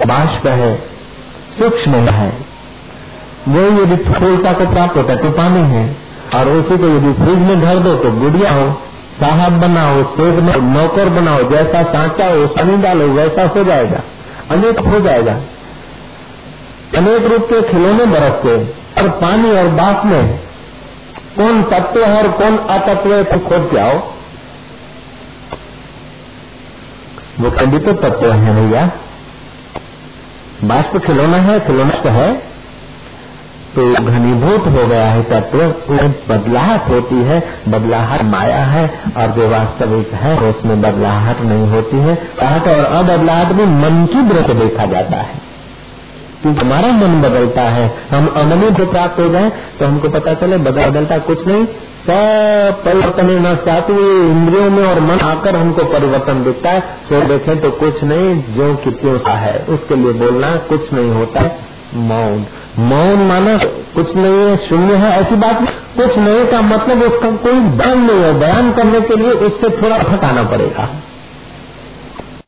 बाष्प है, सूक्ष्म है। वो यदि फूलता को प्राप्त होता है तो पानी है। और उसी को यदि फ्रिज में धर दो तो गुड़िया हो, साहब बनाओ सेब में नौकर बनाओ, जैसा सांचा हो सनी डालो, वैसा हो जाएगा। अनेक हो जाएगा। अनेक रूप के खिलौने बरस के और पानी और बाप में कौन तत्व है और कौन अतत्व है तो के आओ। वो कभी तो तत्व है भैया। बाष्प खिलौना है, खिलौना तो है। तो घनीभूत हो गया है तत्व बदलाहट होती है, बदलाहट माया है, और जो वास्तविक है, उसमें बदलाहट नहीं होती है। और अबदलाहट भी मन की दृष्टि देखा जाता है। क्योंकि हमारा मन बदलता है। हम जो प्राप्त हो जाए तो हमको पता चले बदलता कुछ नहीं। सब परिवर्तन चाहती इंद्रियों में और मन आकर हमको परिवर्तन दिखता है। सो देखे तो कुछ नहीं, जो कि सा है। उसके लिए बोलना, कुछ नहीं होता। मौन। मौन माना कुछ नहीं है, शून्य है, ऐसी बात कुछ नहीं का मतलब उसका कोई बयान नहीं है। बयान करने के लिए उससे थोड़ा हटाना पड़ेगा।